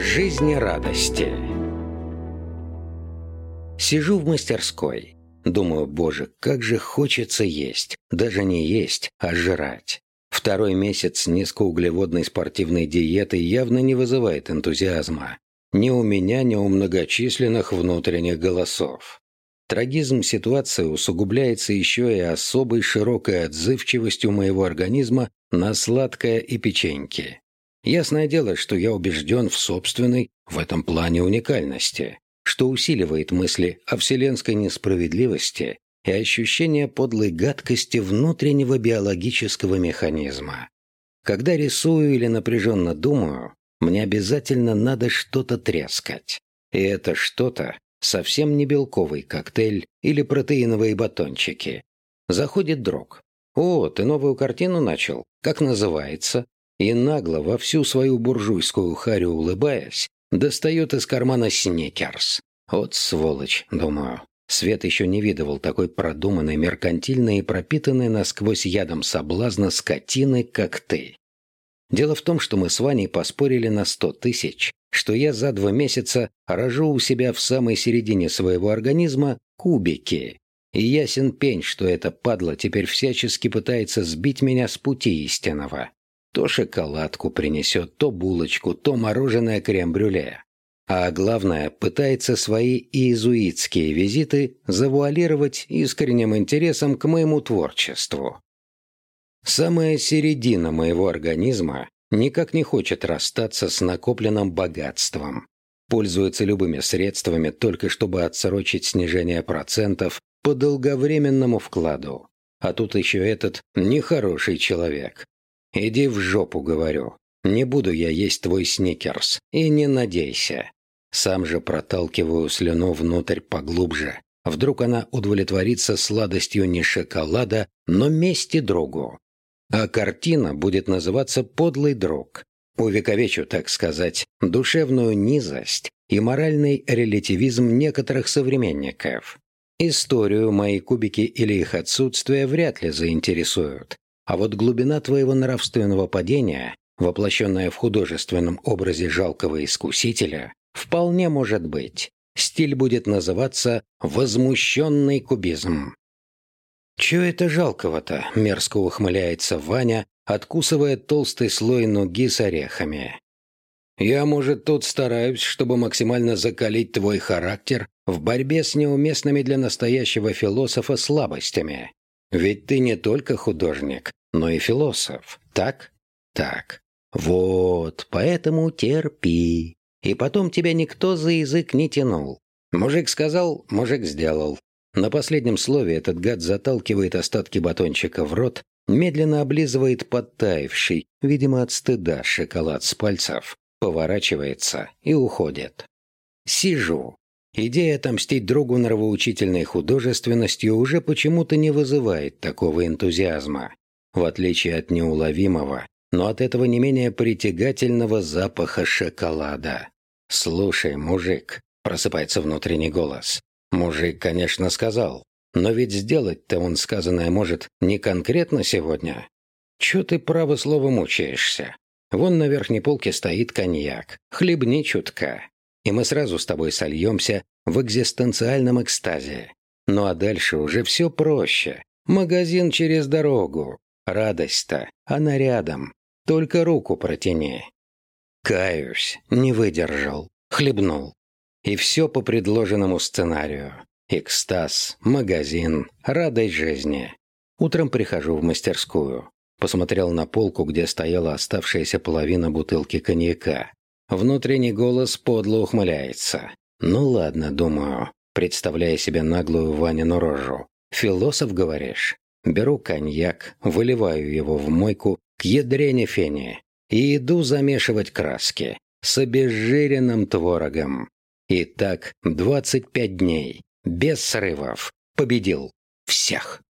Жизнерадости. Сижу в мастерской. Думаю, боже, как же хочется есть. Даже не есть, а жрать. Второй месяц низкоуглеводной спортивной диеты явно не вызывает энтузиазма. Ни у меня, ни у многочисленных внутренних голосов. Трагизм ситуации усугубляется еще и особой широкой отзывчивостью моего организма на сладкое и печеньки. Ясное дело, что я убежден в собственной, в этом плане уникальности, что усиливает мысли о вселенской несправедливости и ощущение подлой гадкости внутреннего биологического механизма. Когда рисую или напряженно думаю, мне обязательно надо что-то трескать. И это что-то совсем не белковый коктейль или протеиновые батончики. Заходит друг. «О, ты новую картину начал? Как называется?» И нагло, во всю свою буржуйскую харю улыбаясь, достает из кармана сникерс. Вот сволочь, думаю. Свет еще не видывал такой продуманной, меркантильной и пропитанной насквозь ядом соблазна скотины, как ты. Дело в том, что мы с Ваней поспорили на сто тысяч, что я за два месяца рожу у себя в самой середине своего организма кубики. И ясен пень, что эта падла теперь всячески пытается сбить меня с пути истинного. То шоколадку принесет, то булочку, то мороженое крем-брюле. А главное, пытается свои иезуитские визиты завуалировать искренним интересом к моему творчеству. Самая середина моего организма никак не хочет расстаться с накопленным богатством. Пользуется любыми средствами только чтобы отсрочить снижение процентов по долговременному вкладу. А тут еще этот нехороший человек. Иди в жопу, говорю. Не буду я есть твой сникерс. И не надейся. Сам же проталкиваю слюну внутрь поглубже. Вдруг она удовлетворится сладостью не шоколада, но мести другу. А картина будет называться «Подлый друг». Увековечу, так сказать, душевную низость и моральный релятивизм некоторых современников. Историю мои кубики или их отсутствие вряд ли заинтересуют. А вот глубина твоего нравственного падения, воплощенная в художественном образе жалкого искусителя, Вполне может быть. Стиль будет называться «возмущенный кубизм». «Чё это жалкого-то?» — мерзко ухмыляется Ваня, откусывая толстый слой нуги с орехами. «Я, может, тут стараюсь, чтобы максимально закалить твой характер в борьбе с неуместными для настоящего философа слабостями. Ведь ты не только художник, но и философ, так? Так. Вот, поэтому терпи. И потом тебя никто за язык не тянул. Мужик сказал, мужик сделал. На последнем слове этот гад заталкивает остатки батончика в рот, медленно облизывает подтаявший, видимо от стыда, шоколад с пальцев, поворачивается и уходит. Сижу. Идея отомстить другу нравоучительной художественностью уже почему-то не вызывает такого энтузиазма, в отличие от неуловимого, но от этого не менее притягательного запаха шоколада. «Слушай, мужик», — просыпается внутренний голос. Мужик, конечно, сказал, но ведь сделать-то он сказанное может не конкретно сегодня. Чё ты право слово мучаешься? Вон на верхней полке стоит коньяк. Хлебни чутка. И мы сразу с тобой сольемся в экзистенциальном экстазе. Ну а дальше уже все проще. Магазин через дорогу. Радость-то, она рядом. Только руку протяни. Каюсь, не выдержал, хлебнул. И все по предложенному сценарию. Экстаз, магазин, радость жизни. Утром прихожу в мастерскую. Посмотрел на полку, где стояла оставшаяся половина бутылки коньяка. Внутренний голос подло ухмыляется. «Ну ладно, думаю», представляя себе наглую Ванину рожу. «Философ, говоришь?» Беру коньяк, выливаю его в мойку к ядрене фени и иду замешивать краски с обезжиренным творогом. И так 25 дней, без срывов, победил всех.